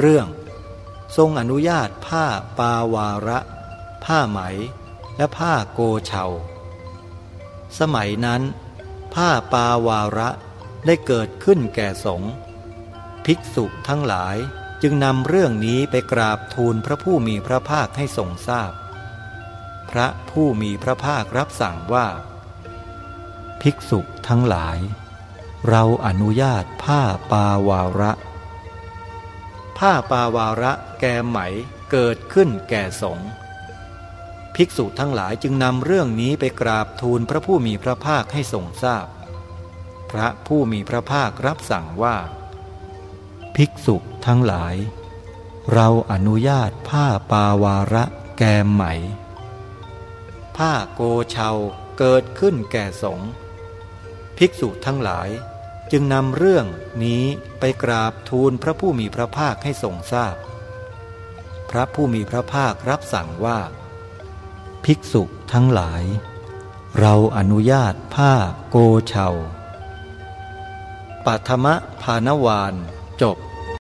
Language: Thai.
เรื่อง ทรงอนุญาตผ้าปาวาระ ผ้าไหม และผ้าโกเชาสมัยนั้น ผ้าปาวาระได้เกิดขึ้นแก่สงฆ์ภิกษุทั้งหลายจึงนำเรื่องนี้ไปกราบทูลพระผู้มีพระภาคให้ทรงทราบพพระผู้มีพระภาครับสั่งว่า ภิกษุทั้งหลาย เราอนุญาตผ้าปาวาระ ผ้าปาวาระแก่ไหมเกิดขึ้นแก่สงฆ์ภิกษุทั้งหลายจึงนำเรื่องนี้ไปกราบทูลพระผู้มีพระภาคให้ทรงทราบพพระผู้มีพระภาครับสั่งว่า ภิกษุทั้งหลาย เราอนุญาตผ้าปาวาระแก่ไหม ผ้าโกเชาเกิดขึ้นแก่สงฆ์ภิกษุทั้งหลาย จึงนำเรื่องนี้ไปกราบทูลพระผู้มีพระภาคให้ทรงทราบพพระผู้มีพระภาครับสั่งว่า ภิกษุทั้งหลาย เราอนุญาตผ้าโกเชาปัทมะพานวานจบ